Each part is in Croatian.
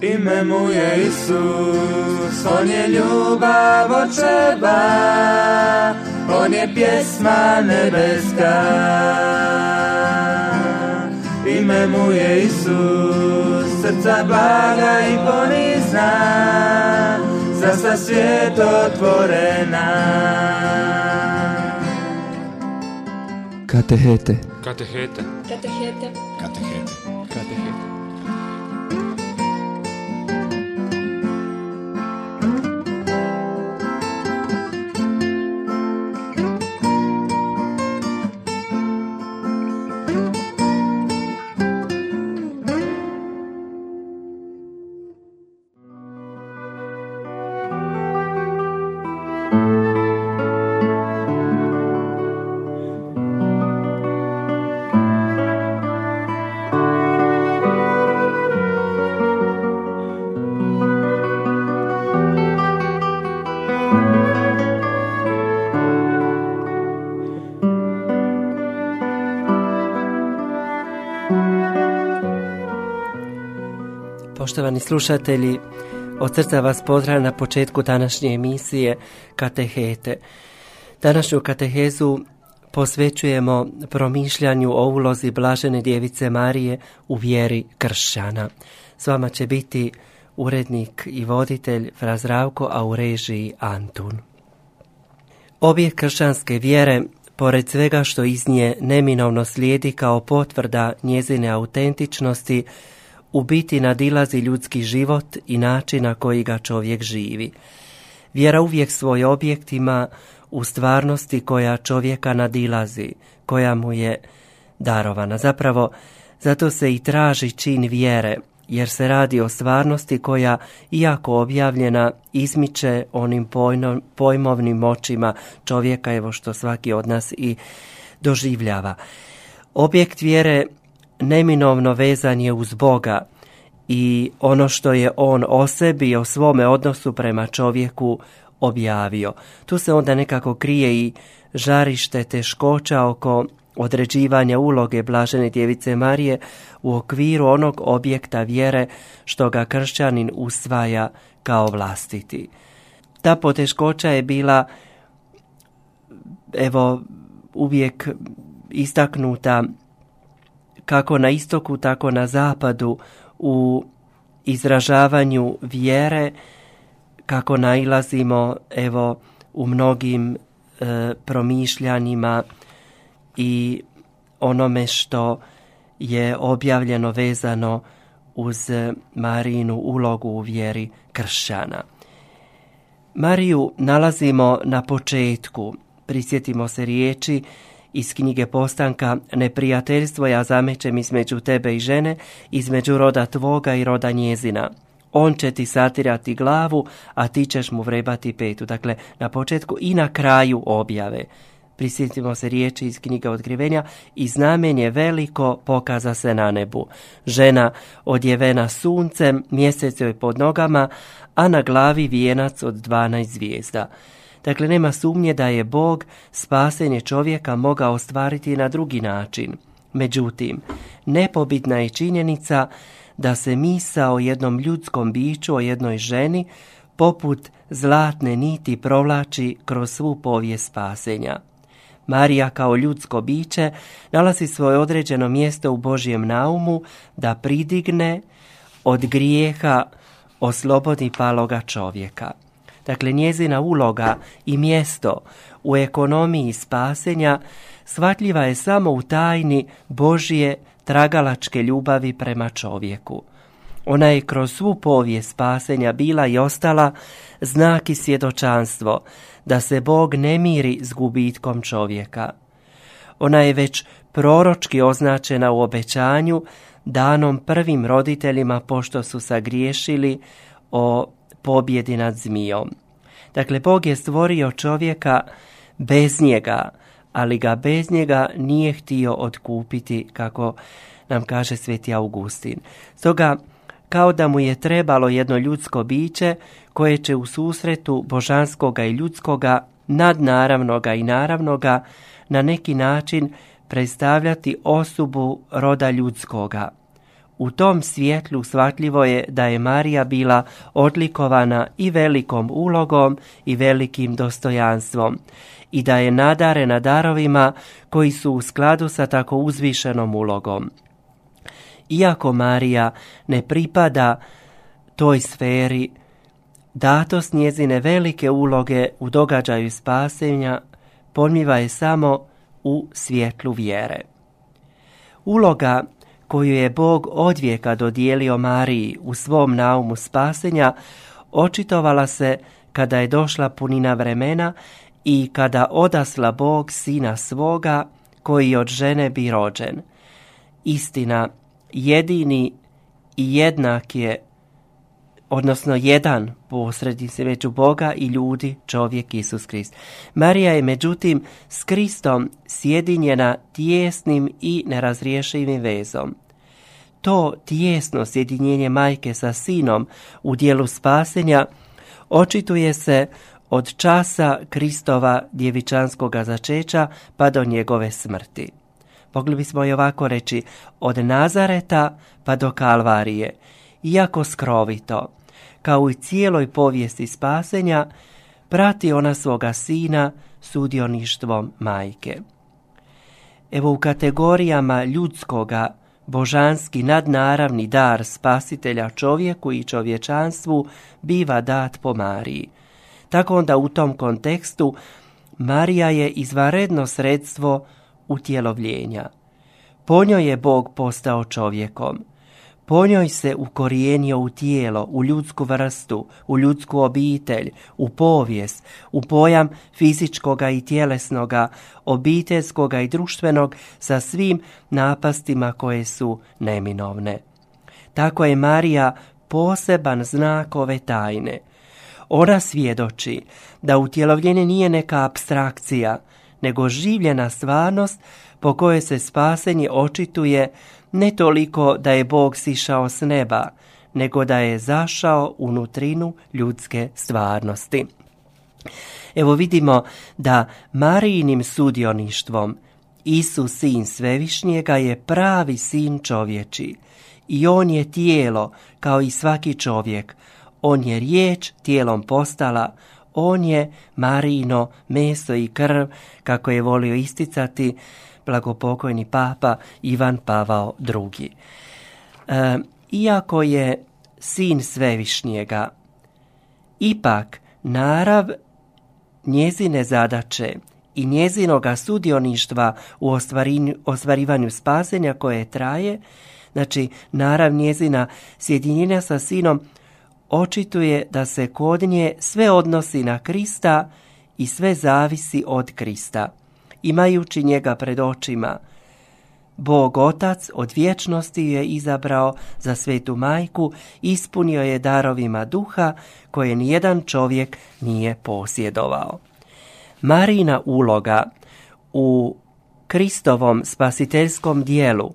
Ime mu je Isus, on je ljubav očeva, on je pjesma nebeska. Ime mu je Isus, srca blaga i ponizna, za sa svijet otvorena. Katehete. Katehete. Katehete. Slušatelji, od srca vas pozdravljam na početku današnje emisije Katehete. Današnju katehezu posvećujemo promišljanju o ulozi Blažene djevice Marije u vjeri kršćana. S vama će biti urednik i voditelj Frazravko, a u režiji Antun. Obje kršćanske vjere, pored svega što iz nje neminovno slijedi kao potvrda njezine autentičnosti, u biti nadilazi ljudski život i način na koji ga čovjek živi. Vjera uvijek svoj objekt ima u stvarnosti koja čovjeka nadilazi, koja mu je darovana. Zapravo, zato se i traži čin vjere, jer se radi o stvarnosti koja, iako objavljena, izmiče onim pojmovnim moćima čovjeka, evo što svaki od nas i doživljava. Objekt vjere neminovno vezan je uz Boga i ono što je on o sebi i o svome odnosu prema čovjeku objavio. Tu se onda nekako krije i žarište teškoća oko određivanja uloge Blažene djevice Marije u okviru onog objekta vjere što ga kršćanin usvaja kao vlastiti. Ta poteškoća je bila evo uvijek istaknuta kako na istoku, tako na zapadu u izražavanju vjere, kako nailazimo evo u mnogim e, promišljanjima i onome što je objavljeno vezano uz Marinu ulogu u vjeri kršćana. Mariju nalazimo na početku, prisjetimo se riječi iz knjige Postanka Neprijateljstvo ja zamećem između tebe i žene, između roda tvoga i roda njezina. On će ti satirati glavu, a ti ćeš mu vrebati petu. Dakle, na početku i na kraju objave. Prisjetimo se riječi iz knjiga Odkrivenja i znamenje veliko pokaza se na nebu. Žena odjevena suncem, mjesec joj pod nogama, a na glavi vijenac od 12 zvijezda. Dakle, nema sumnje da je Bog spasenje čovjeka mogao ostvariti na drugi način. Međutim, nepobitna je činjenica da se misa o jednom ljudskom biću, o jednoj ženi, poput zlatne niti provlači kroz svu povijest spasenja. Marija kao ljudsko biće nalazi svoje određeno mjesto u Božjem naumu da pridigne od grijeha oslobodi paloga čovjeka. Dakle, njezina uloga i mjesto u ekonomiji spasenja shvatljiva je samo u tajni Božje tragalačke ljubavi prema čovjeku. Ona je kroz svu povijest spasenja bila i ostala znak i svjedočanstvo da se Bog ne miri s gubitkom čovjeka. Ona je već proročki označena u obećanju danom prvim roditeljima pošto su sagriješili o pobjedi nad zmijom. Dakle, Bog je stvorio čovjeka bez njega, ali ga bez njega nije htio otkupiti, kako nam kaže sveti Augustin. Stoga, kao da mu je trebalo jedno ljudsko biće koje će u susretu božanskoga i ljudskoga, nadnaravnoga i naravnoga, na neki način predstavljati osobu roda ljudskoga. U tom svjetlu shvatljivo je da je Marija bila odlikovana i velikom ulogom i velikim dostojanstvom i da je nadarena darovima koji su u skladu sa tako uzvišenom ulogom. Iako Marija ne pripada toj sferi, datost njezine velike uloge u događaju spasenja ponmiva je samo u svjetlu vjere. Uloga koju je Bog odvijeka dodijelio Mariji u svom naumu spasenja, očitovala se kada je došla punina vremena i kada odasla Bog sina svoga koji od žene bi rođen. Istina, jedini i jednak je, odnosno jedan se među Boga i ljudi, čovjek Isus Krist. Marija je međutim s Kristom sjedinjena tijesnim i nerazriješivim vezom. To tijesno sjedinjenje majke sa sinom u dijelu spasenja očituje se od časa Kristova djevičanskoga začeća pa do njegove smrti. Mogli bismo i ovako reći od Nazareta pa do Kalvarije, iako skrovito, kao i cijeloj povijesti spasenja, prati ona svoga sina sudioništvom majke. Evo u kategorijama ljudskoga, božanski nadnaravni dar spasitelja čovjeku i čovječanstvu biva dat po Mariji. Tako onda u tom kontekstu Marija je izvaredno sredstvo utjelovljenja. Po njoj je Bog postao čovjekom. Po njoj se ukorijenio u tijelo, u ljudsku vrstu, u ljudsku obitelj, u povijest, u pojam fizičkoga i tjelesnoga, obiteljskoga i društvenog sa svim napastima koje su neminovne. Tako je Marija poseban znak ove tajne. Ona svjedoči da utjelovljenje nije neka abstrakcija, nego življena stvarnost po kojoj se spasenje očituje ne toliko da je Bog sišao s neba, nego da je zašao u nutrinu ljudske stvarnosti. Evo vidimo da Marijinim sudioništvom Isus, sin Svevišnjega, je pravi sin čovječi i on je tijelo kao i svaki čovjek. On je riječ tijelom postala, on je Marino, meso i krv, kako je volio isticati blagopokojni papa Ivan Pavao II. E, iako je sin svevišnjega, ipak narav njezine zadaće i njezinoga sudioništva u ostvarivanju spasenja koje traje, znači narav njezina sjedinjenja sa sinom, očituje da se kod nje sve odnosi na Krista i sve zavisi od Krista imajući njega pred očima. Bog Otac od vječnosti je izabrao za svetu majku, ispunio je darovima duha koje nijedan čovjek nije posjedovao. Marina uloga u Kristovom spasiteljskom dijelu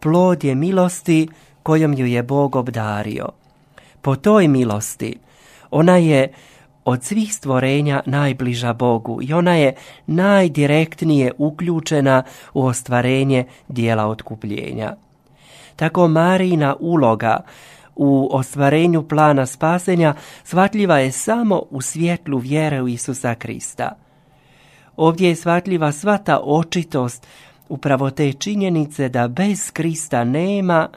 plod je milosti kojom ju je Bog obdario. Po toj milosti ona je od svih stvorenja najbliža Bogu i ona je najdirektnije uključena u ostvarenje dijela otkupljenja. Tako Marina uloga u ostvarenju plana spasenja shvatljiva je samo u svjetlu vjere u Isusa Krista. Ovdje je shvatljiva sva ta očitost upravo te činjenice da bez Krista nema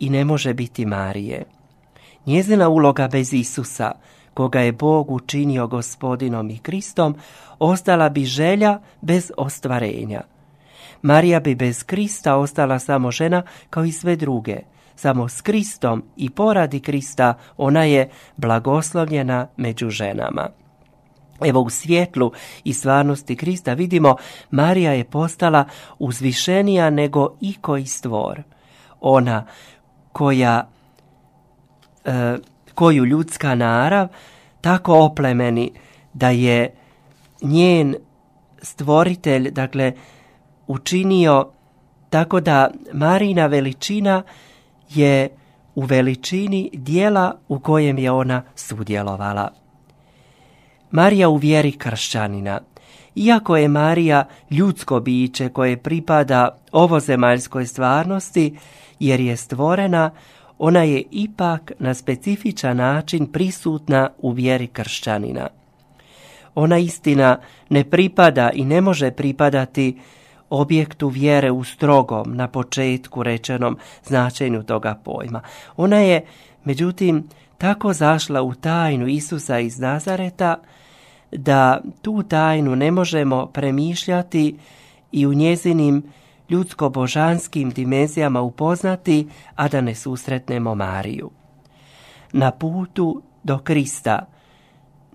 i ne može biti Marije. Njezina uloga bez Isusa – koga je Bog učinio gospodinom i Kristom, ostala bi želja bez ostvarenja. Marija bi bez Krista ostala samo žena kao i sve druge. Samo s Kristom i poradi Krista ona je blagoslovljena među ženama. Evo u svjetlu i stvarnosti Krista vidimo Marija je postala uzvišenija nego i koji stvor. Ona koja e, koju ljudska narav tako oplemeni da je njen stvoritelj, dakle, učinio tako da Marina veličina je u veličini dijela u kojem je ona sudjelovala. Marija u vjeri kršćanina. Iako je Marija ljudsko biće koje pripada ovozemaljskoj stvarnosti, jer je stvorena, ona je ipak na specifičan način prisutna u vjeri kršćanina. Ona istina ne pripada i ne može pripadati objektu vjere u strogom, na početku rečenom značenju toga pojma. Ona je, međutim, tako zašla u tajnu Isusa iz Nazareta, da tu tajnu ne možemo premišljati i u njezinim ljudsko-božanskim dimenzijama upoznati, a da ne susretnemo Mariju. Na putu do Krista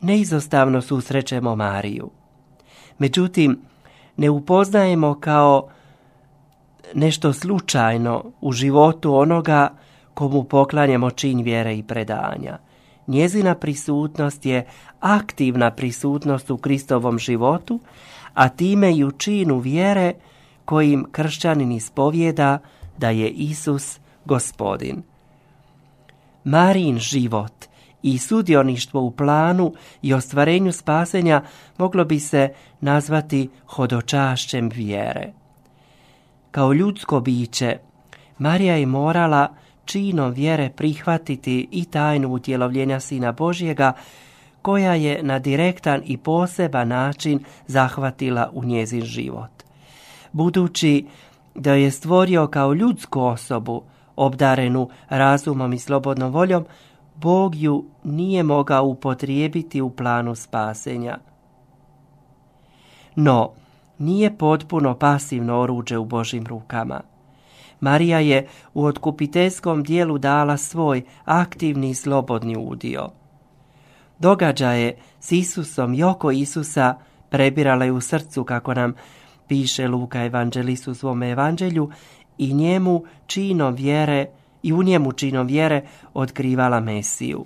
neizostavno susrećemo Mariju. Međutim, ne upoznajemo kao nešto slučajno u životu onoga komu poklanjamo čin vjere i predanja. Njezina prisutnost je aktivna prisutnost u Kristovom životu, a time i u činu vjere kojim kršćanin ispovjeda da je Isus gospodin. Marin život i sudioništvo u planu i ostvarenju spasenja moglo bi se nazvati hodočašćem vjere. Kao ljudsko biće, Marija je morala činom vjere prihvatiti i tajnu utjelovljenja Sina Božjega, koja je na direktan i poseban način zahvatila u njezin život. Budući da je stvorio kao ljudsku osobu, obdarenu razumom i slobodnom voljom, Bog ju nije mogao upotrijebiti u planu spasenja. No, nije potpuno pasivno oruđe u Božim rukama. Marija je u otkupiteljskom dijelu dala svoj aktivni i slobodni udio. Događaje s Isusom i oko Isusa prebirala je u srcu, kako nam piše Luka evanđelist u svom evanđelju, i njemu činom vjere i u njemu činom vjere otkrivala Mesiju.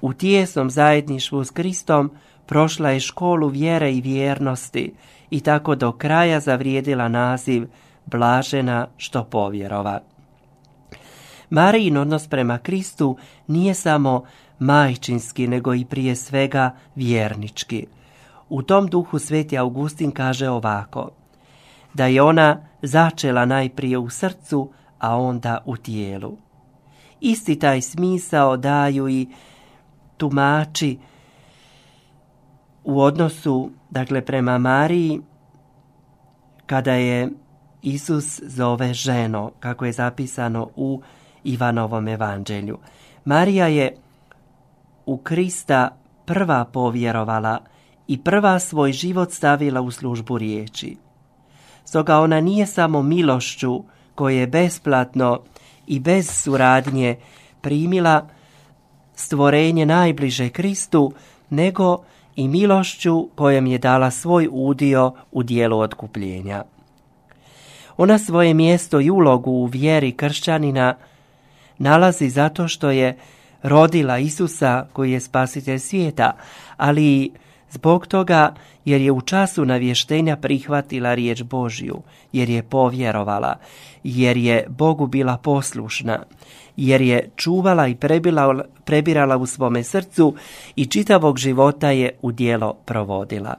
U tijesnom zajedništvu s Kristom prošla je školu vjere i vjernosti i tako do kraja zavrijedila naziv blažena što povjerova. Marijin odnos prema Kristu nije samo majčinski, nego i prije svega vjernički. U tom duhu Sveti Augustin kaže ovako, da je ona začela najprije u srcu, a onda u tijelu. Isti taj smisao daju i tumači u odnosu, dakle, prema Mariji, kada je Isus zove ženo, kako je zapisano u Ivanovom evanđelju. Marija je u Krista prva povjerovala i prva svoj život stavila u službu riječi. Stoga ona nije samo milošću koje je besplatno i bez suradnje primila stvorenje najbliže Kristu, nego i milošću kojem je dala svoj udio u dijelu otkupljenja. Ona svoje mjesto i ulogu u vjeri kršćanina nalazi zato što je rodila Isusa koji je spasitelj svijeta, ali zbog toga jer je u času navještenja prihvatila riječ Božju, jer je povjerovala, jer je Bogu bila poslušna, jer je čuvala i prebila, prebirala u svome srcu i čitavog života je u dijelo provodila.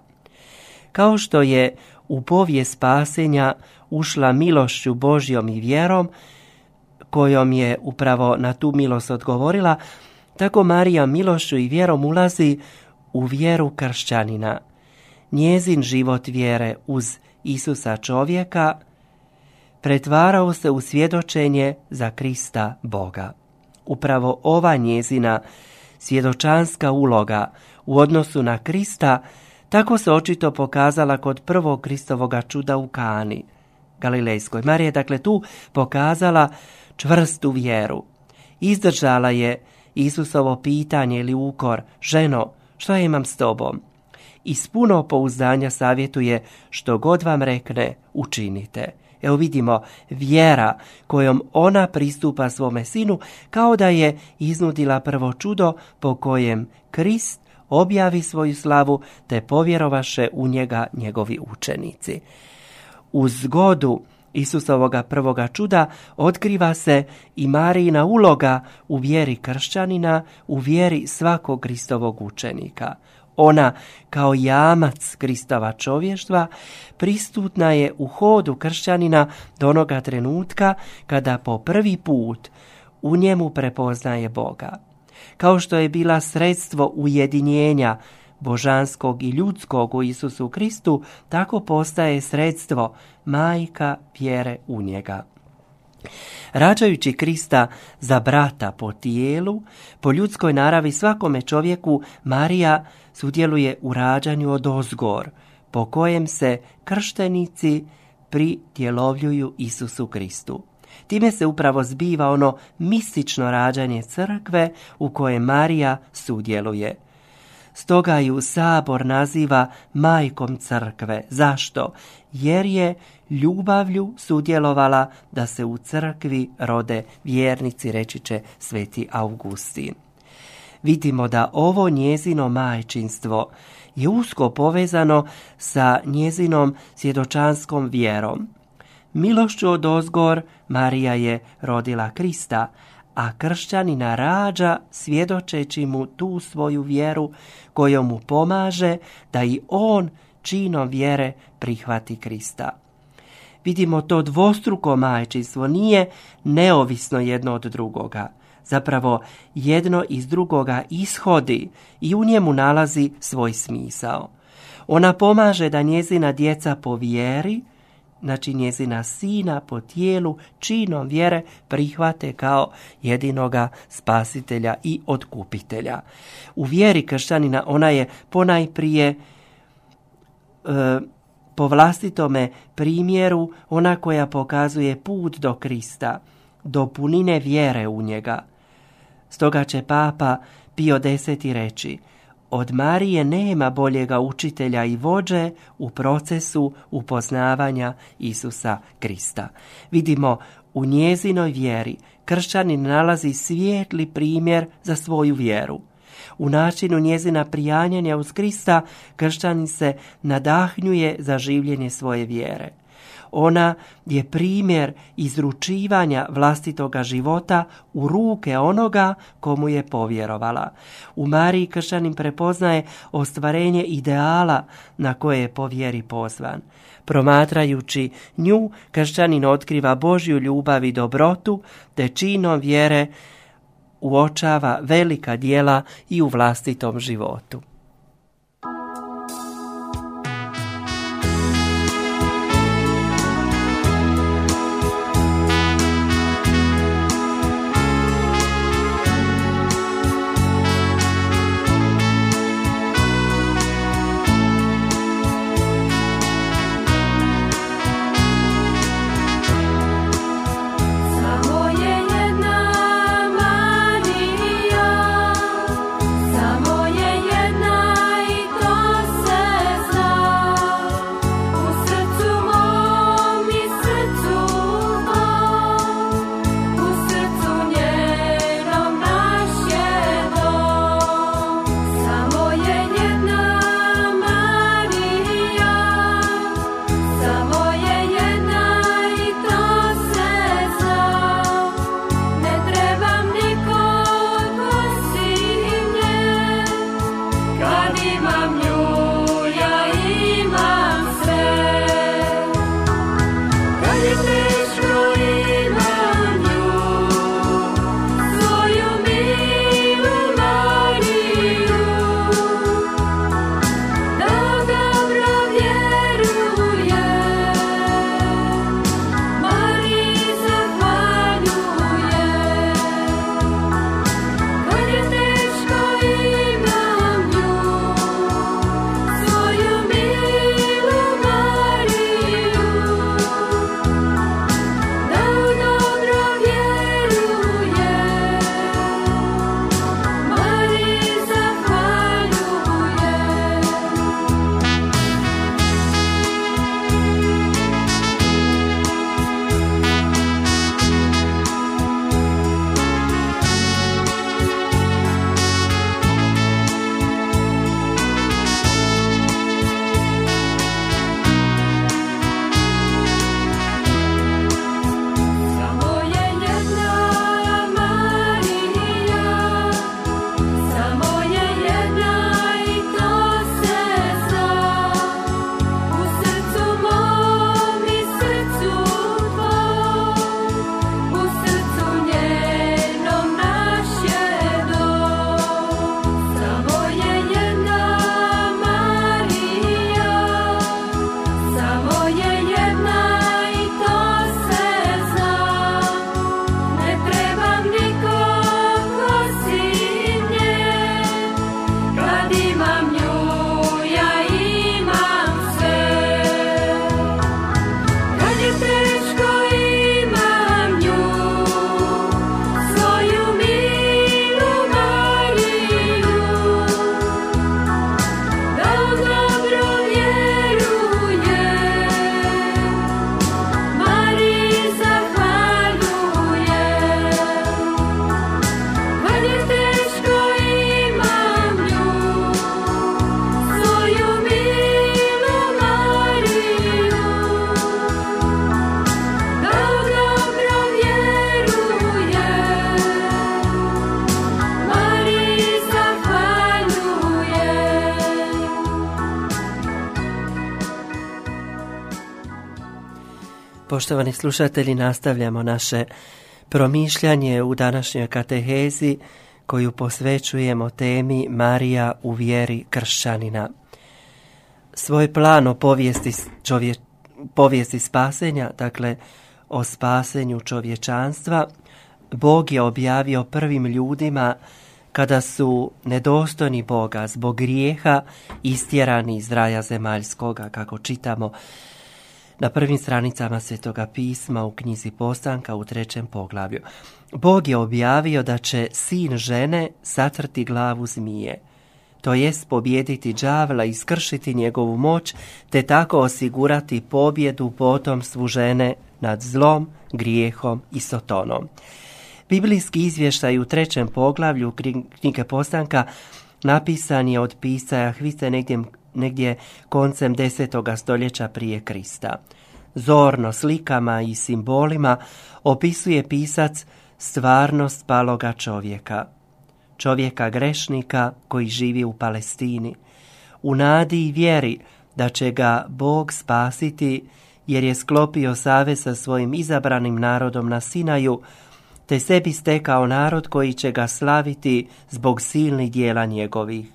Kao što je u povije spasenja ušla milošću Božjom i vjerom, kojom je upravo na tu milost odgovorila, tako Marija milošću i vjerom ulazi u vjeru kršćanina. Njezin život vjere uz Isusa čovjeka pretvarao se u svjedočenje za Krista Boga. Upravo ova njezina svjedočanska uloga u odnosu na Krista tako se očito pokazala kod prvog Kristovoga čuda u Kani, Galilejskoj. Marija je dakle tu pokazala čvrstu vjeru. Izdržala je Isusovo pitanje ili ukor, ženo, što ja imam s tobom? I s puno pouzdanja savjetuje što god vam rekne, učinite. Evo vidimo vjera kojom ona pristupa svome sinu kao da je iznudila prvo čudo po kojem Krist objavi svoju slavu te povjerovaše u njega njegovi učenici. U zgodu Isusovoga prvoga čuda otkriva se i Marijina uloga u vjeri kršćanina, u vjeri svakog Kristovog učenika. Ona, kao jamac Kristova čovještva, pristutna je u hodu kršćanina do onoga trenutka kada po prvi put u njemu prepoznaje Boga. Kao što je bila sredstvo ujedinjenja božanskog i ljudskog u Isusu Kristu, tako postaje sredstvo majka vjere u njega. Rađajući Krista za brata po tijelu, po ljudskoj naravi svakome čovjeku, Marija sudjeluje u rađanju od ozgor, po kojem se krštenici pritjelovljuju Isusu Kristu. Time se upravo zbiva ono mistično rađanje crkve u koje Marija sudjeluje. Stoga ju sabor naziva majkom crkve. Zašto? Jer je ljubavlju sudjelovala da se u crkvi rode vjernici, reći će sveti Augustin. Vidimo da ovo njezino majčinstvo je usko povezano sa njezinom svjedočanskom vjerom. Milošću od ozgor Marija je rodila Krista, a kršćanina rađa svjedočeći mu tu svoju vjeru kojom mu pomaže da i on činom vjere prihvati Krista. Vidimo to dvostruko majčinstvo nije neovisno jedno od drugoga. Zapravo jedno iz drugoga ishodi i u njemu nalazi svoj smisao. Ona pomaže da njezina djeca po vjeri znači njezina sina po tijelu činom vjere prihvate kao jedinoga spasitelja i otkupitelja. U vjeri kršćanina ona je ponajprije e, po vlastitome primjeru ona koja pokazuje put do Krista, do punine vjere u njega. Stoga će papa Pio X reći – od Marije nema boljega učitelja i vođe u procesu upoznavanja Isusa Krista. Vidimo u njezinoj vjeri kršćanin nalazi svijetli primjer za svoju vjeru. U načinu njezina prijanjanja uz Krista kršćanin se nadahnjuje za življenje svoje vjere. Ona je primjer izručivanja vlastitoga života u ruke onoga komu je povjerovala. U Mariji kršćanin prepoznaje ostvarenje ideala na koje je po vjeri pozvan. Promatrajući nju, kršćanin otkriva Božju ljubav i dobrotu, te činom vjere uočava velika dijela i u vlastitom životu. Poštovani slušatelji, nastavljamo naše promišljanje u današnjoj katehezi koju posvećujemo temi Marija u vjeri kršćanina. Svoj plan o povijesti, čovje, povijesti spasenja, dakle o spasenju čovječanstva, Bog je objavio prvim ljudima kada su nedostojni Boga zbog grijeha istjerani iz raja zemaljskoga, kako čitamo na prvim stranicama Svetoga pisma u knjizi Postanka u trećem poglavlju. Bog je objavio da će sin žene satrti glavu zmije, to jest pobijediti đavla i skršiti njegovu moć, te tako osigurati pobjedu potomstvu žene nad zlom, grijehom i sotonom. Biblijski izvještaj u trećem poglavlju knjige Postanka napisan je od pisaja Hviste negdje negdje koncem desetoga stoljeća prije Krista. Zorno slikama i simbolima opisuje pisac stvarnost paloga čovjeka. Čovjeka grešnika koji živi u Palestini. U nadi i vjeri da će ga Bog spasiti jer je sklopio savez sa svojim izabranim narodom na Sinaju, te sebi stekao narod koji će ga slaviti zbog silnih dijela njegovih.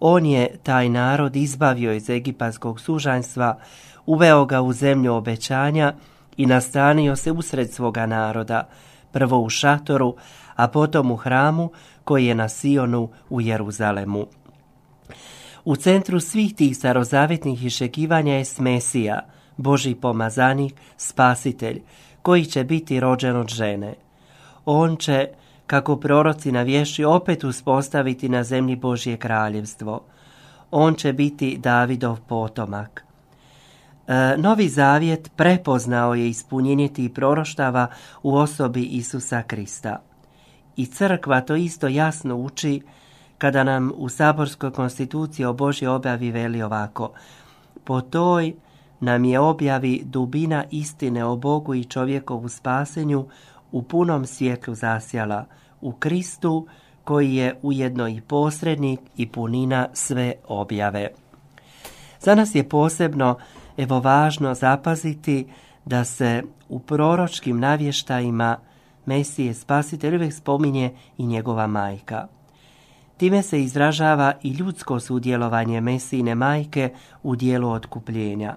On je taj narod izbavio iz egipatskog sužanjstva, uveo ga u zemlju obećanja i nastanio se usred svoga naroda, prvo u šatoru, a potom u hramu koji je na Sionu u Jeruzalemu. U centru svih tih starozavjetnih iščekivanja je Mesija, Boži pomazanik, spasitelj, koji će biti rođen od žene. On će kako proroci navješi opet uspostaviti na zemlji Božje kraljevstvo. On će biti Davidov potomak. E, Novi zavjet prepoznao je ispunjenje tih proroštava u osobi Isusa Krista. I crkva to isto jasno uči kada nam u saborskoj konstituciji o Božje objavi veli ovako. Po toj nam je objavi dubina istine o Bogu i čovjekovu spasenju u punom svjetlu zasjala u Kristu koji je ujedno i posrednik i punina sve objave. Za nas je posebno evo važno zapaziti da se u proročkim navještajima Mesije spasitelj uvijek spominje i njegova majka. Time se izražava i ljudsko sudjelovanje Mesijine majke u dijelu otkupljenja.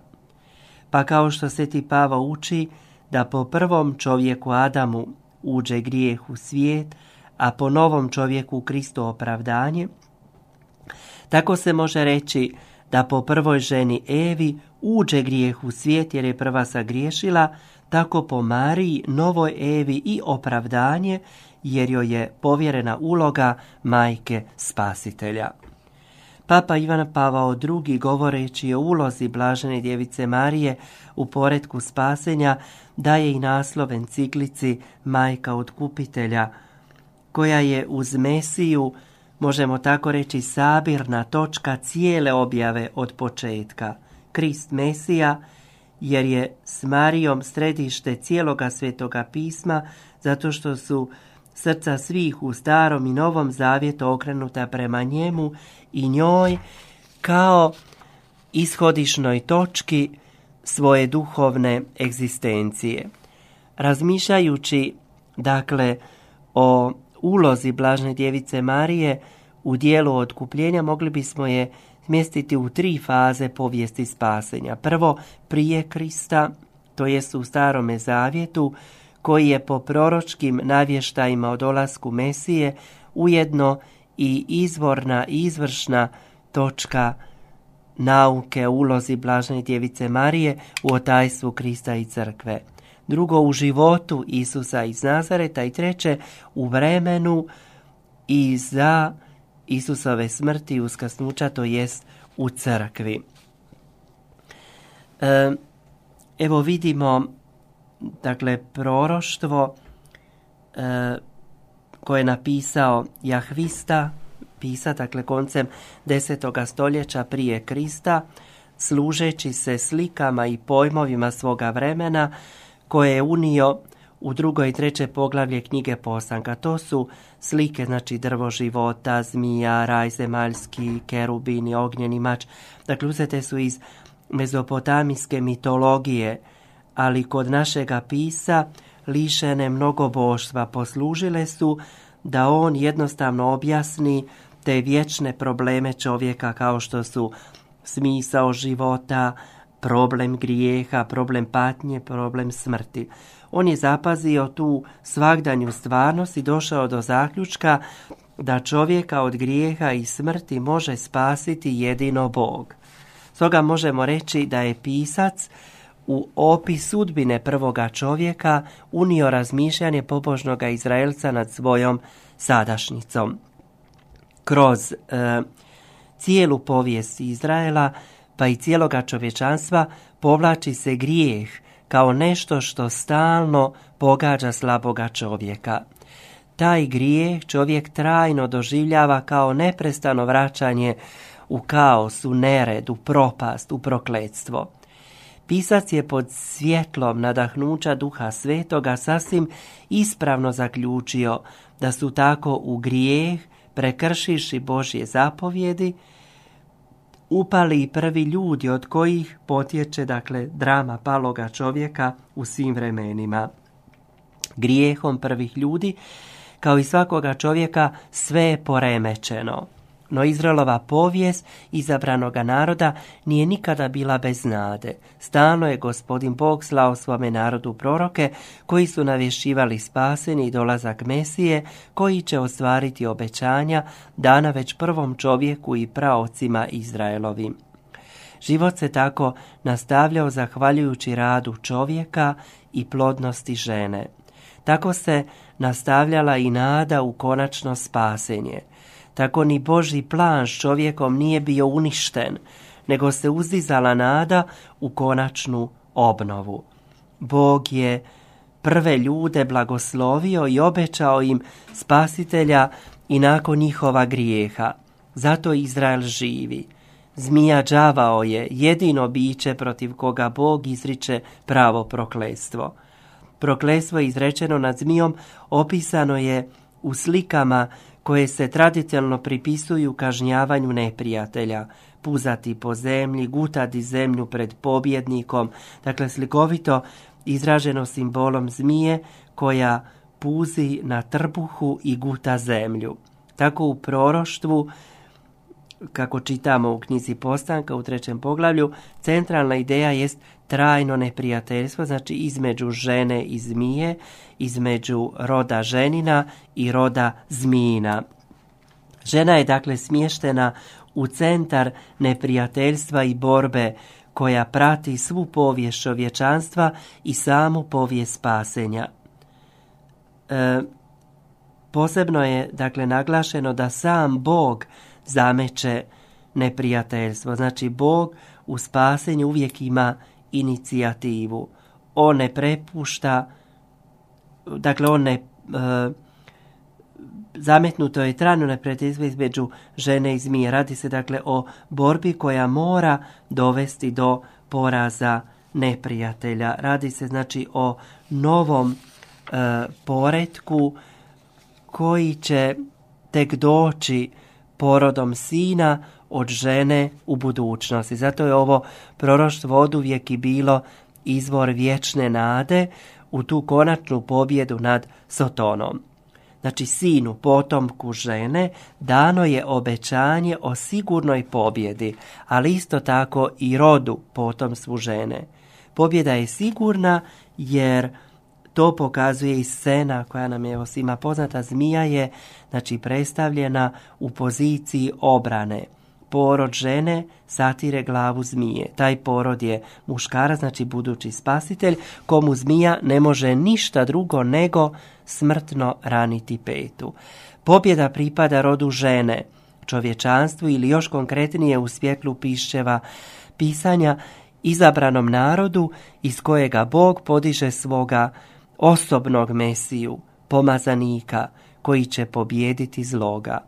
Pa kao što se ti Pava uči da po prvom čovjeku Adamu uđe grijeh u svijet, a po novom čovjeku Kristu opravdanje, tako se može reći da po prvoj ženi Evi uđe grijeh u svijet jer je prva sagriješila, tako po Mariji, novoj Evi i opravdanje jer joj je povjerena uloga majke spasitelja. Papa Ivan Pavao II. govoreći o ulozi blažene djevice Marije u poredku spasenja daje i naslov enciklici Majka otkupitelja, koja je uz Mesiju, možemo tako reći, sabirna točka cijele objave od početka. Krist Mesija, jer je s Marijom središte cijeloga svetoga pisma, zato što su srca svih u starom i novom zavjetu okrenuta prema njemu i njoj kao ishodišnoj točki svoje duhovne egzistencije. Razmišljajući, dakle, o ulozi Blažne djevice Marije u dijelu otkupljenja mogli bismo je smjestiti u tri faze povijesti spasenja. Prvo, prije Krista, to jest u starome zavjetu, koji je po proročkim navještajima o dolasku Mesije ujedno i izvorna i izvršna točka nauke ulozi Blažne djevice Marije u otajstvu Krista i crkve drugo u životu Isusa iz Nazareta i treće u vremenu i za Isusove smrti i uskasnuća, to jest u crkvi. E, evo vidimo dakle proroštvo e, koje je napisao Jahvista, pisa dakle koncem desetoga stoljeća prije Krista, služeći se slikama i pojmovima svoga vremena, koje je unio u drugo i treće poglavlje knjige Posanka. To su slike, znači drvo života, zmija, raj zemaljski, kerubini, ognjeni mač. Dakle, uzete su iz mezopotamijske mitologije, ali kod našega pisa lišene mnogoboštva poslužile su da on jednostavno objasni te vječne probleme čovjeka kao što su smisao života, problem grijeha, problem patnje, problem smrti. On je zapazio tu svagdanju stvarnost i došao do zaključka da čovjeka od grijeha i smrti može spasiti jedino Bog. Stoga možemo reći da je pisac u opis sudbine prvoga čovjeka unio razmišljanje pobožnoga Izraelca nad svojom sadašnjicom. Kroz e, cijelu povijest Izraela pa i cijeloga čovječanstva povlači se grijeh kao nešto što stalno pogađa slaboga čovjeka. Taj grijeh čovjek trajno doživljava kao neprestano vraćanje u kaos, u nered, u propast, u prokletstvo. Pisac je pod svjetlom nadahnuća duha svetoga sasvim ispravno zaključio da su tako u grijeh, prekršiši Božje zapovjedi, upali i prvi ljudi od kojih potječe dakle drama paloga čovjeka u svim vremenima. Grijehom prvih ljudi, kao i svakoga čovjeka, sve je poremećeno. No Izraelova povijest izabranoga naroda nije nikada bila bez nade. Stalno je gospodin Bog slao svome narodu proroke koji su navješivali spaseni dolazak Mesije koji će ostvariti obećanja dana već prvom čovjeku i praocima Izraelovim. Život se tako nastavljao zahvaljujući radu čovjeka i plodnosti žene. Tako se nastavljala i nada u konačno spasenje. Tako ni Boži plan s čovjekom nije bio uništen, nego se uzdizala nada u konačnu obnovu. Bog je prve ljude blagoslovio i obećao im spasitelja i nakon njihova grijeha. Zato Izrael živi. Zmija đavao je jedino biće protiv koga Bog izriče pravo proklestvo. Proklestvo izrečeno nad zmijom opisano je u slikama koje se tradicionalno pripisuju kažnjavanju neprijatelja, puzati po zemlji, gutati zemlju pred pobjednikom, dakle slikovito izraženo simbolom zmije koja puzi na trbuhu i guta zemlju. Tako u proroštvu kako čitamo u knjizi Postanka u trećem poglavlju, centralna ideja jest trajno neprijateljstvo, znači između žene i zmije, između roda ženina i roda zmijina. Žena je dakle smještena u centar neprijateljstva i borbe koja prati svu povijest čovječanstva i samu povijest spasenja. E, posebno je dakle naglašeno da sam Bog zameće neprijateljstvo. Znači Bog u spasenju uvijek ima inicijativu. On ne prepušta, dakle on ne, e, zametnuto je trajno neprijateljstvo između žene i zmije. Radi se dakle o borbi koja mora dovesti do poraza neprijatelja. Radi se znači o novom e, poretku koji će tek doći porodom sina od žene u budućnosti. Zato je ovo proroštvo od uvijek i bilo izvor vječne nade u tu konačnu pobjedu nad Sotonom. Znači sinu, potomku žene, dano je obećanje o sigurnoj pobjedi, ali isto tako i rodu potomstvu žene. Pobjeda je sigurna jer to pokazuje i scena koja nam je svima poznata. Zmija je znači predstavljena u poziciji obrane. Porod žene satire glavu zmije. Taj porod je muškara, znači budući spasitelj, komu zmija ne može ništa drugo nego smrtno raniti petu. Pobjeda pripada rodu žene, čovječanstvu ili još konkretnije u svjetlu pišćeva pisanja izabranom narodu iz kojega Bog podiže svoga osobnog Mesiju, pomazanika, koji će pobijediti zloga.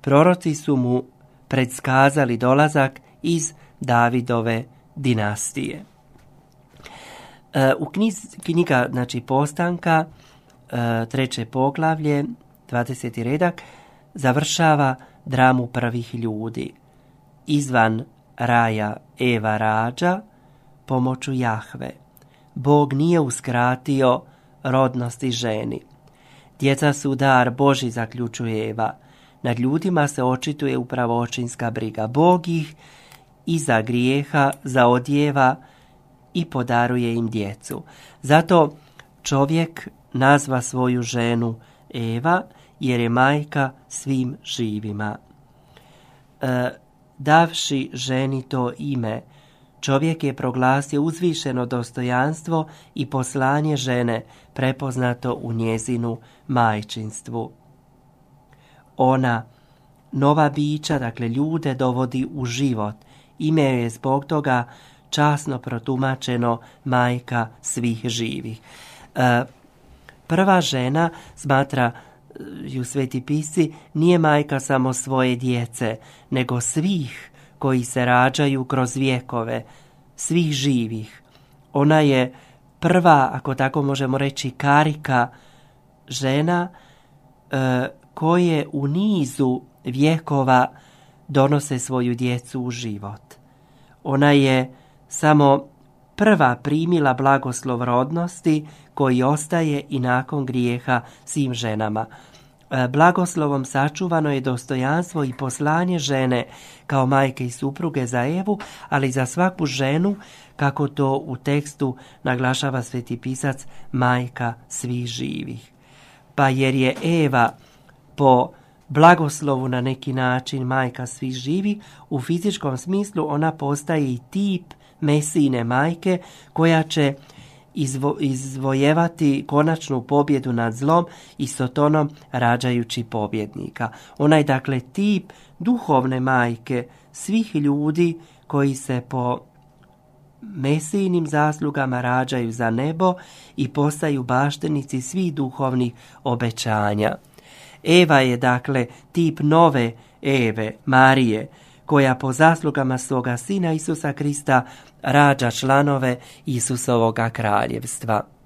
Proroci su mu predskazali dolazak iz Davidove dinastije. E, u knjiz, knjiga znači, postanka, e, treće poglavlje, 20. redak, završava dramu prvih ljudi. Izvan raja Eva rađa pomoću Jahve. Bog nije uskratio rodnosti ženi. Djeca su dar Boži, zaključuje Eva. Nad ljudima se očituje upravo očinska briga. Bog ih iza grijeha zaodjeva i podaruje im djecu. Zato čovjek nazva svoju ženu Eva jer je majka svim živima. E, davši ženi to ime, čovjek je proglasio uzvišeno dostojanstvo i poslanje žene prepoznato u njezinu majčinstvu. Ona nova bića, dakle ljude, dovodi u život. Ime je zbog toga časno protumačeno majka svih živih. E, prva žena smatra ju sveti pisci nije majka samo svoje djece, nego svih koji se rađaju kroz vjekove, svih živih. Ona je prva, ako tako možemo reći, karika žena e, koje u nizu vjekova donose svoju djecu u život. Ona je samo prva primila blagoslov rodnosti koji ostaje i nakon grijeha svim ženama. E, blagoslovom sačuvano je dostojanstvo i poslanje žene kao majke i supruge za Evu, ali za svaku ženu, kako to u tekstu naglašava sveti pisac, majka svih živih. Pa jer je Eva po blagoslovu na neki način majka svih živih, u fizičkom smislu ona postaje i tip Mesine majke koja će izvo, izvojevati konačnu pobjedu nad zlom i sotonom rađajući pobjednika. Ona je dakle tip duhovne majke svih ljudi koji se po mesijnim zaslugama rađaju za nebo i postaju baštenici svih duhovnih obećanja. Eva je dakle tip nove Eve, Marije, koja po zaslugama svoga sina Isusa Krista rađa članove Isusovoga kraljevstva.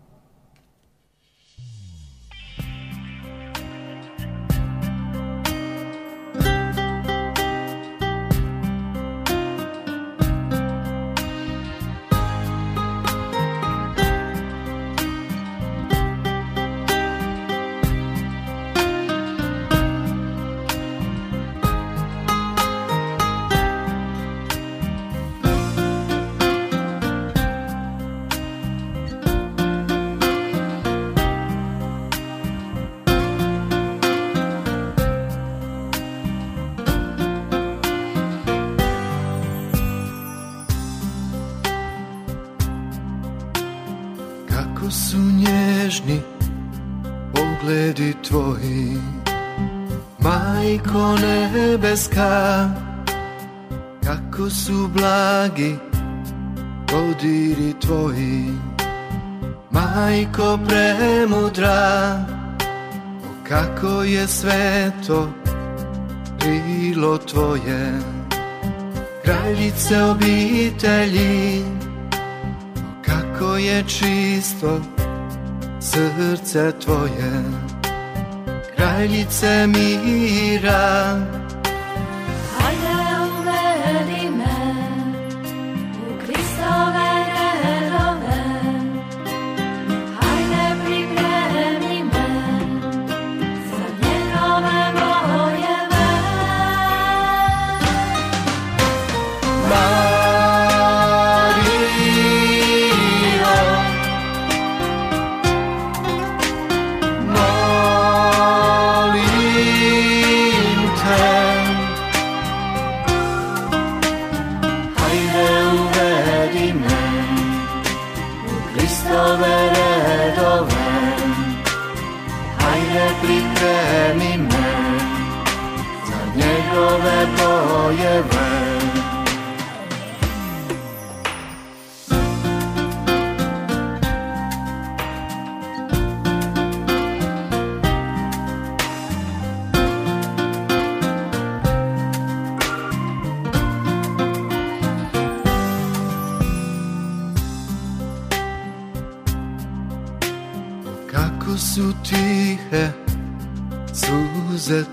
Nebeska Kako su blagi dodiri tvoji. Majko premudra O kako je sveto krilo tvoje. Kraljice obitelji O kako je čisto srce tvoje Kraljice mira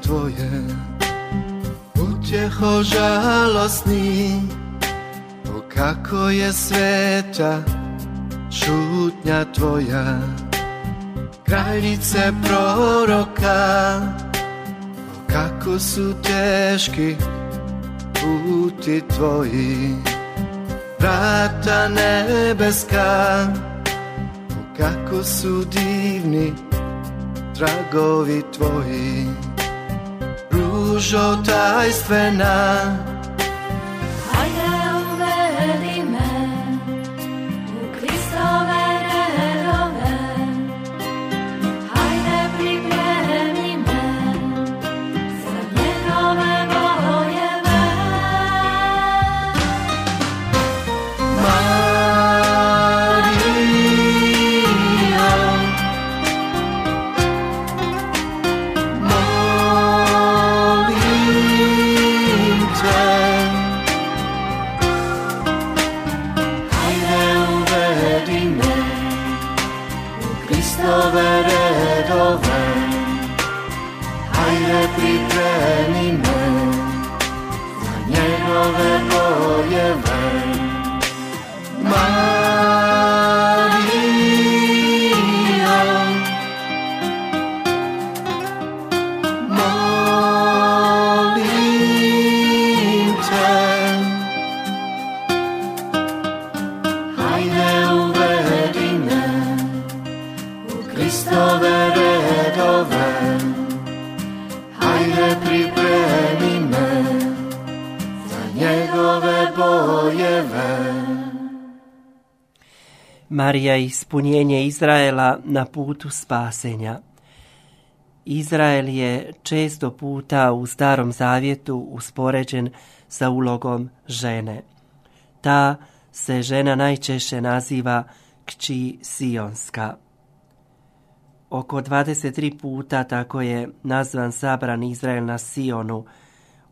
tvoje. Utjeho žalosni O kako je sveta šutnja tvoja. Kraljice proroka Kako su teški puti tvoji. Vrata nebeska Kako su divni tragovi tvoji dużo tajstw na Marija ispunjenje Izraela na putu spasenja. Izrael je često puta u starom zavjetu uspoređen sa ulogom žene. Ta se žena najčešće naziva kći Sionska. Oko 23 puta tako je nazvan sabran Izrael na Sionu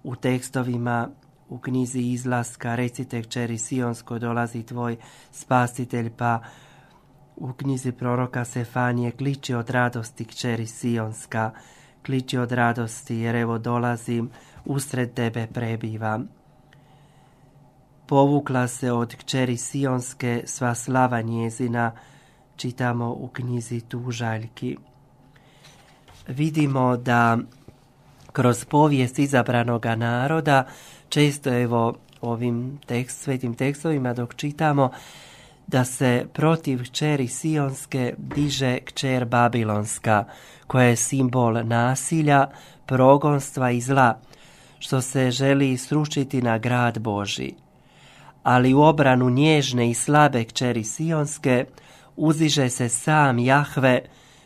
u tekstovima u knjizi izlaska recite kćeri Sionsko dolazi tvoj spasitelj pa u knjizi proroka Sefanije kliči od radosti kćeri Sionska. Kliči od radosti jer evo dolazim usred tebe prebivam. Povukla se od kćeri Sionske sva slava njezina čitamo u knjizi tužaljki. Vidimo da kroz povijest izabranoga naroda često evo ovim tekst, svetim tekstovima dok čitamo da se protiv kćeri Sionske diže kćer Babilonska, koja je simbol nasilja, progonstva i zla, što se želi sručiti na grad Boži. Ali u obranu nježne i slabe kćeri Sionske uziže se sam Jahve,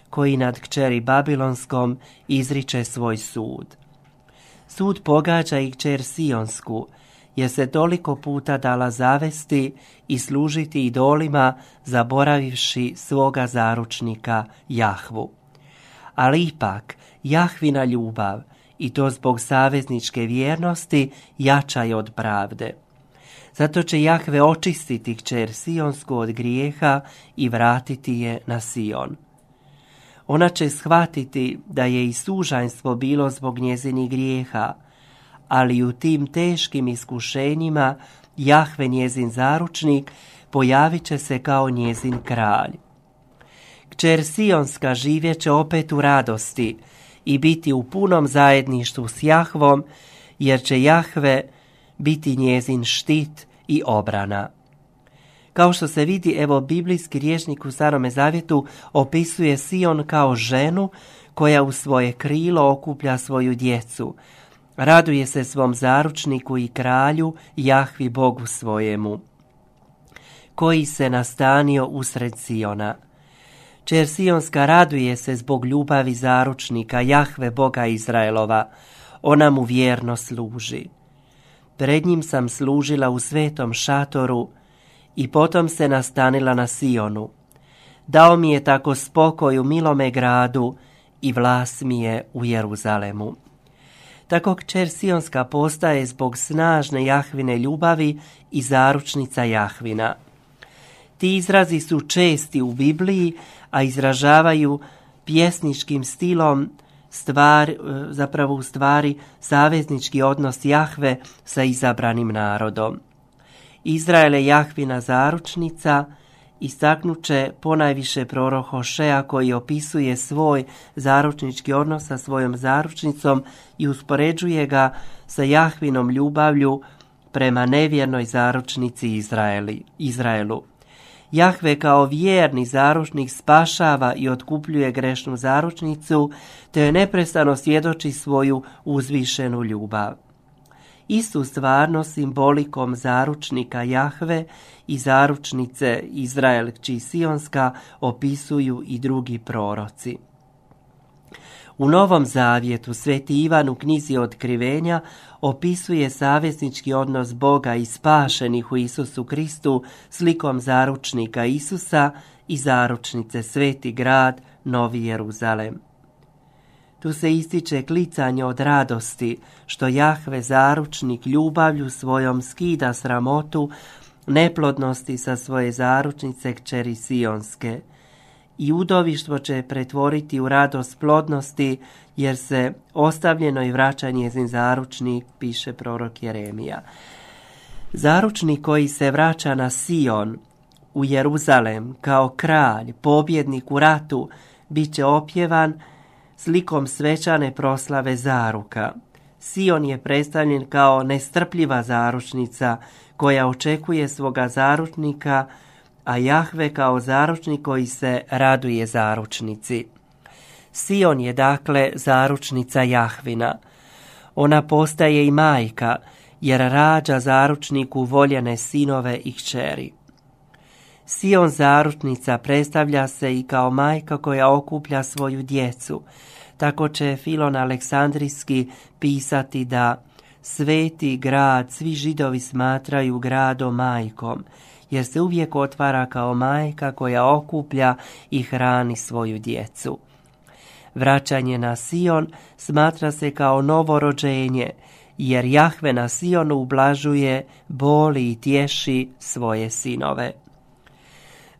koji nad kćeri Babilonskom izriče svoj sud. Sud pogađa i kćer Sionsku, jer se toliko puta dala zavesti i služiti idolima, zaboravivši svoga zaručnika Jahvu. Ali ipak, Jahvina ljubav, i to zbog savezničke vjernosti, jača je od pravde. Zato će Jahve očistiti kćer Sionsku od grijeha i vratiti je na Sion. Ona će shvatiti da je i sužanjstvo bilo zbog njezinih grijeha, ali u tim teškim iskušenjima Jahve njezin zaručnik pojavit će se kao njezin kralj. Kćer Sionska živjet će opet u radosti i biti u punom zajedništvu s Jahvom, jer će Jahve biti njezin štit i obrana. Kao što se vidi, evo, biblijski rječnik u Starome Zavjetu opisuje Sion kao ženu koja u svoje krilo okuplja svoju djecu. Raduje se svom zaručniku i kralju, Jahvi Bogu svojemu, koji se nastanio usred Siona. Čer Sionska raduje se zbog ljubavi zaručnika, Jahve Boga Izraelova, ona mu vjerno služi. Pred njim sam služila u svetom šatoru, i potom se nastanila na Sionu. Dao mi je tako spokoj u milome gradu i vlas mi je u Jeruzalemu. Tako kćer Sionska postaje zbog snažne Jahvine ljubavi i zaručnica Jahvina. Ti izrazi su česti u Bibliji, a izražavaju pjesničkim stilom stvar, e, zapravo u stvari saveznički odnos Jahve sa izabranim narodom. Izrael je Jahvina zaručnica istaknut će ponajviše prorok Hošea koji opisuje svoj zaručnički odnos sa svojom zaručnicom i uspoređuje ga sa Jahvinom ljubavlju prema nevjernoj zaručnici Izraeli, Izraelu. Jahve kao vjerni zaručnik spašava i otkupljuje grešnu zaručnicu, te joj neprestano svjedoči svoju uzvišenu ljubav. Istu stvarnost simbolikom zaručnika Jahve i zaručnice Izrael Sionska opisuju i drugi proroci. U Novom Zavjetu Sveti Ivan u knjizi Otkrivenja opisuje saveznički odnos Boga i spašenih u Isusu Kristu slikom zaručnika Isusa i zaručnice Sveti grad Novi Jeruzalem. Tu se ističe klicanje od radosti, što Jahve zaručnik ljubavlju svojom skida sramotu, neplodnosti sa svoje zaručnice kćeri Sionske. I udovištvo će pretvoriti u radost plodnosti, jer se ostavljeno i vraća njezin zaručnik, piše prorok Jeremija. Zaručnik koji se vraća na Sion, u Jeruzalem, kao kralj, pobjednik u ratu, bit će opjevan slikom svečane proslave zaruka. Sion je predstavljen kao nestrpljiva zaručnica koja očekuje svoga zaručnika, a Jahve kao zaručnik koji se raduje zaručnici. Sion je dakle zaručnica Jahvina. Ona postaje i majka, jer rađa zaručniku voljene sinove i kćeri. Sion zaručnica predstavlja se i kao majka koja okuplja svoju djecu. Tako će Filon Aleksandrijski pisati da sveti grad svi židovi smatraju gradom majkom, jer se uvijek otvara kao majka koja okuplja i hrani svoju djecu. Vraćanje na Sion smatra se kao novorođenje, jer Jahve na Sionu ublažuje, boli i tješi svoje sinove.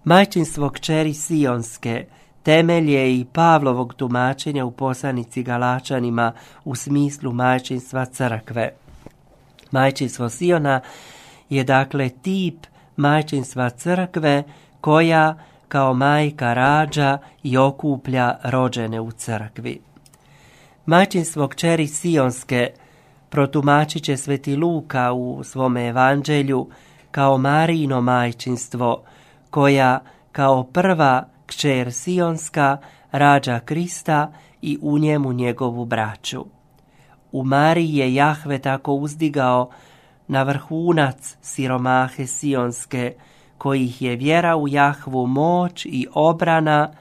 Majčinstvo kćeri Sionske temelje i Pavlovog tumačenja u poslanici Galačanima u smislu majčinstva crkve. Majčinstvo Siona je dakle tip majčinstva crkve koja kao majka rađa i okuplja rođene u crkvi. Majčinstvo kćeri Sionske protumačit će Sveti Luka u svome evanđelju kao Marino majčinstvo, koja kao prva kćer Sionska rađa Krista i u njemu njegovu braću. U Mariji je Jahve tako uzdigao na vrhunac siromahe Sionske, kojih je vjera u Jahvu moć i obrana,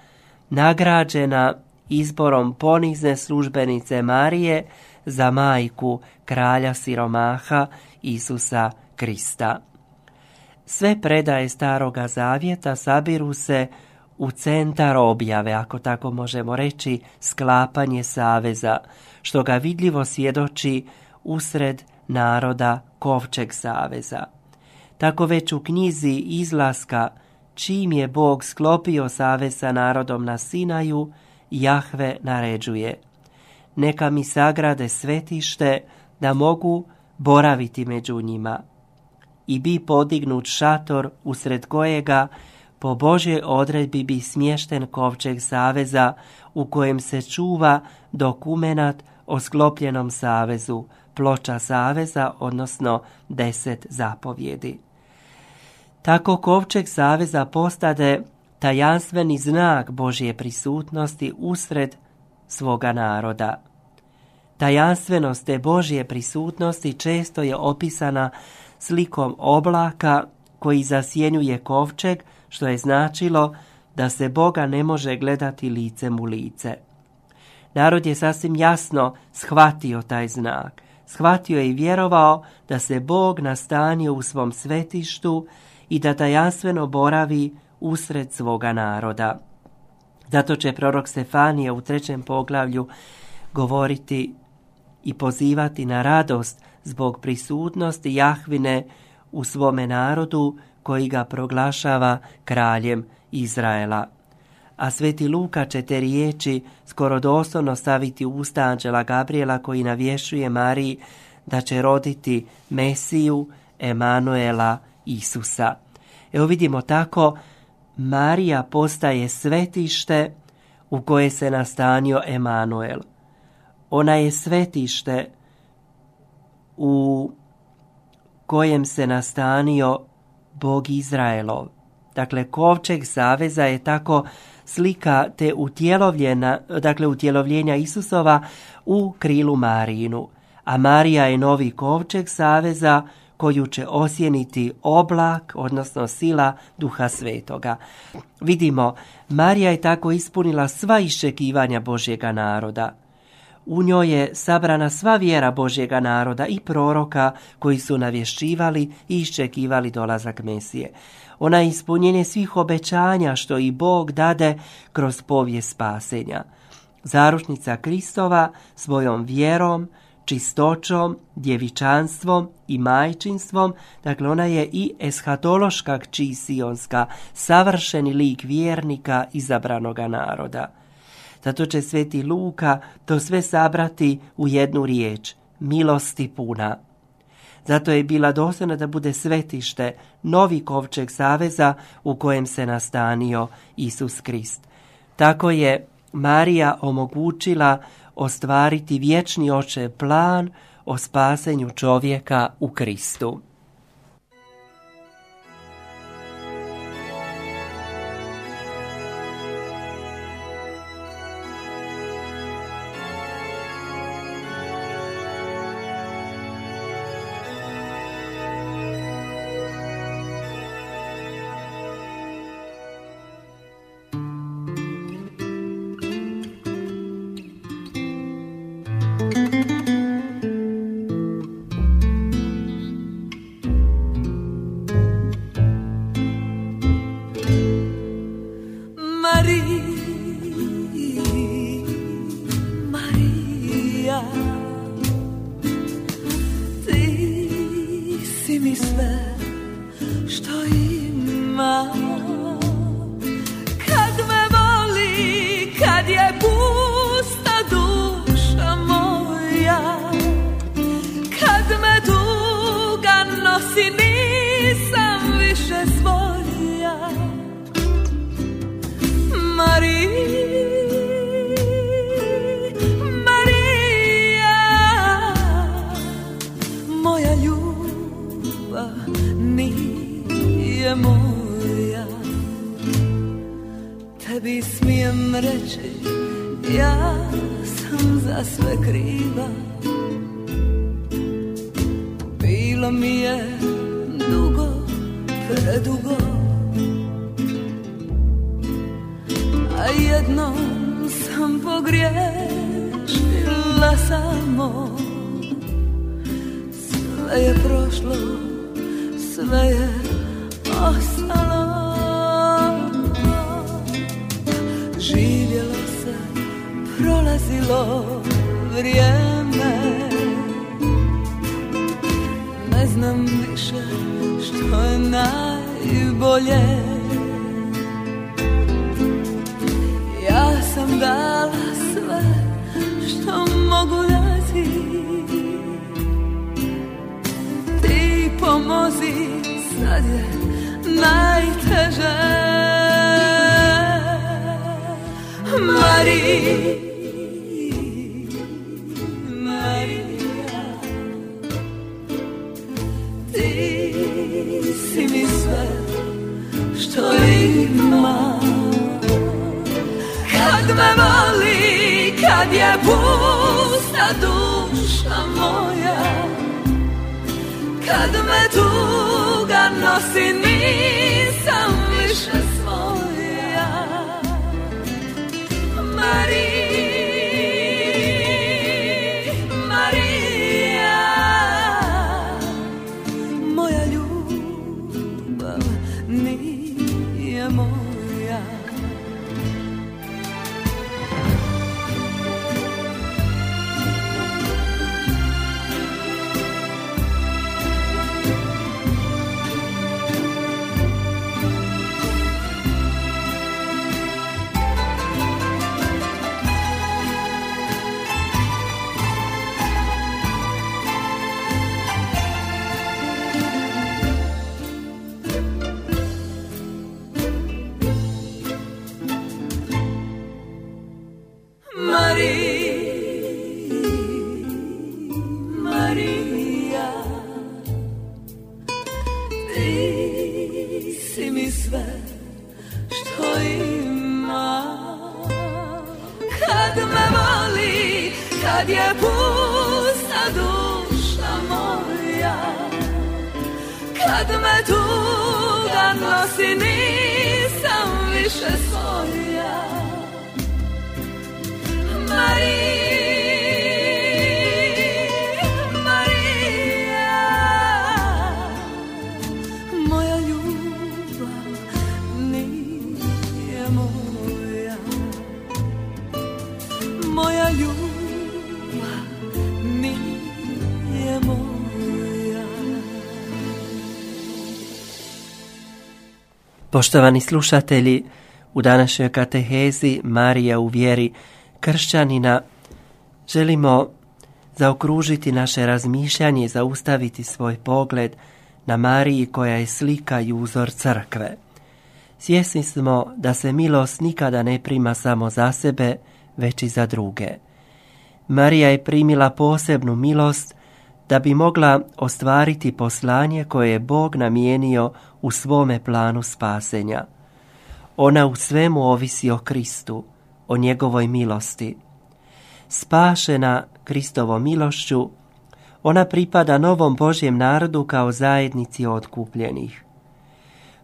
nagrađena izborom ponizne službenice Marije za majku kralja siromaha Isusa Krista. Sve predaje staroga zavjeta sabiru se u centar objave, ako tako možemo reći, sklapanje saveza, što ga vidljivo svjedoči usred naroda Kovčeg saveza. Tako već u knjizi izlaska čim je Bog sklopio savez sa narodom na Sinaju, Jahve naređuje. Neka mi sagrade svetište da mogu boraviti među njima. I bi podignut šator usred kojega po Božjoj odredbi bi smješten kovčeg saveza u kojem se čuva dokumenat o sklopljenom savezu, ploča saveza, odnosno deset zapovjedi. Tako kovčeg saveza postade tajanstveni znak Božje prisutnosti usred svoga naroda. Tajanstvenost te Božje prisutnosti često je opisana slikom oblaka koji zasjenjuje kovčeg, što je značilo da se Boga ne može gledati licem u lice. Narod je sasvim jasno shvatio taj znak. Shvatio je i vjerovao da se Bog nastanio u svom svetištu i da tajanstveno boravi usred svoga naroda. Zato će prorok Stefanije u trećem poglavlju govoriti i pozivati na radost zbog prisutnosti Jahvine u svome narodu koji ga proglašava kraljem Izraela. A sveti Luka će te riječi skoro doslovno staviti u usta Anđela Gabriela koji navješuje Mariji da će roditi Mesiju, Emanuela, Isusa. Evo vidimo tako Marija postaje svetište u koje se nastanio Emanuel. Ona je svetište u kojem se nastanio Bog Izraelov. Dakle, kovčeg saveza je tako slika te utjelovljena, dakle utjelovljenja Isusova u krilu Marinu. A Marija je novi kovčeg saveza koju će osjeniti oblak, odnosno sila duha svetoga. Vidimo, Marija je tako ispunila sva iščekivanja Božjega naroda. U njoj je sabrana sva vjera Božjega naroda i proroka koji su navješćivali i iščekivali dolazak Mesije. Ona je ispunjenje svih obećanja što i Bog dade kroz povijest spasenja. Zaručnica Kristova svojom vjerom, čistoćom, djevičanstvom i majčinstvom, dakle ona je i eshatološka kći sionska, savršeni lik vjernika izabranoga naroda. Zato će sveti Luka to sve sabrati u jednu riječ, milosti puna. Zato je bila dostojna da bude svetište, novi kovčeg saveza u kojem se nastanio Isus Krist. Tako je Marija omogućila ostvariti vječni oče plan o spasenju čovjeka u Kristu. nariz sve kriva. pare. Poštovani slušatelji, u današnjoj katehezi Marija u vjeri kršćanina želimo zaokružiti naše razmišljanje i zaustaviti svoj pogled na Mariji koja je slika i uzor crkve. Svjesni smo da se milost nikada ne prima samo za sebe, već i za druge. Marija je primila posebnu milost da bi mogla ostvariti poslanje koje je Bog namijenio u svome planu spasenja. Ona u svemu ovisi o Kristu, o njegovoj milosti. Spašena Kristovom milošću, ona pripada novom Božjem narodu kao zajednici otkupljenih.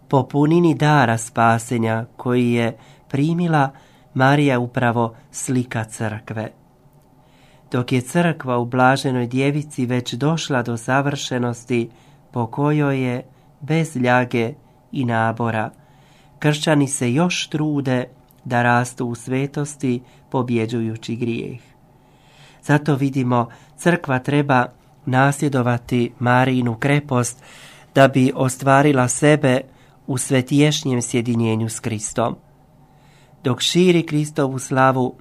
Po punini dara spasenja koji je primila Marija upravo slika crkve. Dok je crkva u blaženoj djevici već došla do savršenosti po kojoj je bez ljage i nabora. Kršćani se još trude da rastu u svetosti pobjeđujući grijeh. Zato vidimo crkva treba nasljedovati Marinu krepost da bi ostvarila sebe u svetješnjem sjedinjenju s Kristom. Dok širi Kristovu slavu,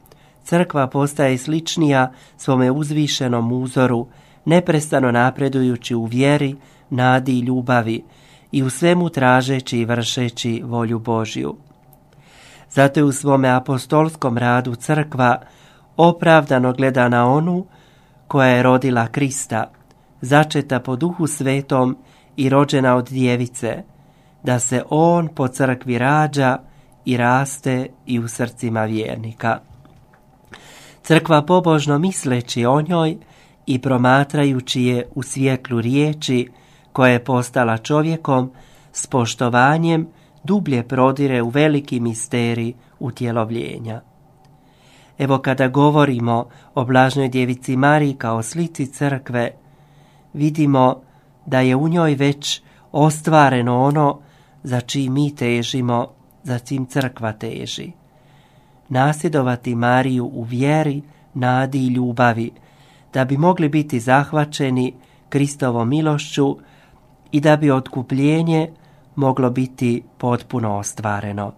crkva postaje sličnija svome uzvišenom uzoru, neprestano napredujući u vjeri, nadi i ljubavi, i u svemu tražeći i vršeći volju Božju. Zato je u svome apostolskom radu crkva opravdano gleda na onu koja je rodila Krista, začeta po duhu svetom i rođena od djevice, da se on po crkvi rađa i raste i u srcima vjernika. Crkva pobožno misleći o njoj i promatrajući je u svjetlu riječi, koja je postala čovjekom, s poštovanjem dublje prodire u veliki misteri utjelovljenja. Evo kada govorimo o blažnoj djevici Mariji kao slici crkve, vidimo da je u njoj već ostvareno ono za čim mi težimo, za čim crkva teži. Nasjedovati Mariju u vjeri, nadi i ljubavi, da bi mogli biti zahvaćeni Kristovom milošću i da bi otkupljenje moglo biti potpuno ostvareno.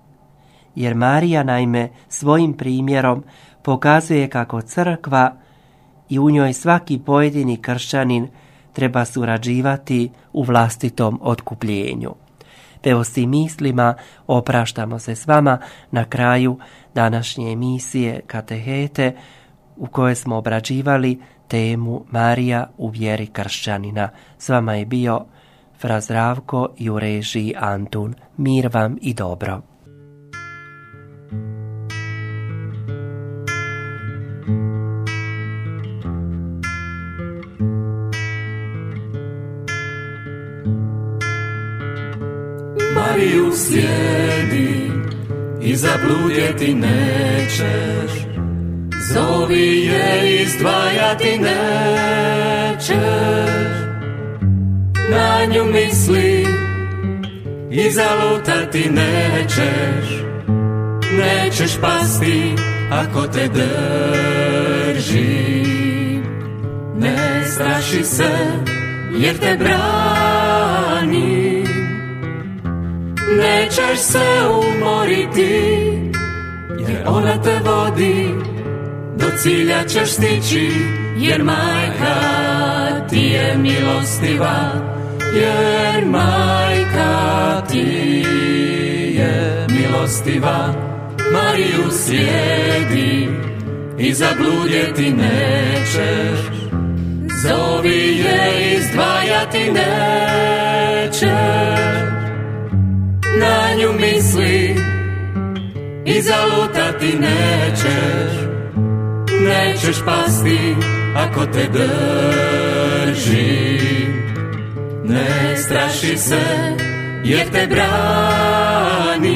Jer Marija naime svojim primjerom pokazuje kako crkva i u njoj svaki pojedini kršćanin treba surađivati u vlastitom otkupljenju. Te s tim mislima opraštamo se s vama na kraju današnje emisije Katehete u kojoj smo obrađivali temu Marija u vjeri kršćanina. S vama je bio Fra Zdravko i u režiji Antun. Mir vam i dobro. Mariju slijedi i zabludjeti nećeš. Zovi je izdvajati nećeš. Na nju misli i zalutati nećeš, nećeš pasti ako te drži. Ne straši se jer te brani, nećeš se umoriti jer ona te vodi, do cilja ćeš stići jer majka ti je milostiva jer majka ti je milostiva, Mariju slijedi i zabludjeti nećeš. Zovi je izdvajati nećeš, na nju misli i zalutati nećeš. Nećeš pasti ako te drži. straši se, jer te brani.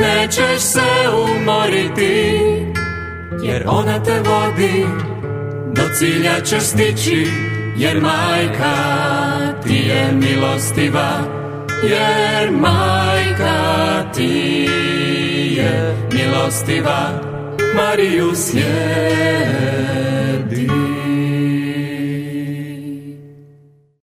Nećeš se umoriti, jer ona te vodi, do cilja ćeš stići, jer majka ti je milostiva, jer majka ti je milostiva, Mariju slijedi.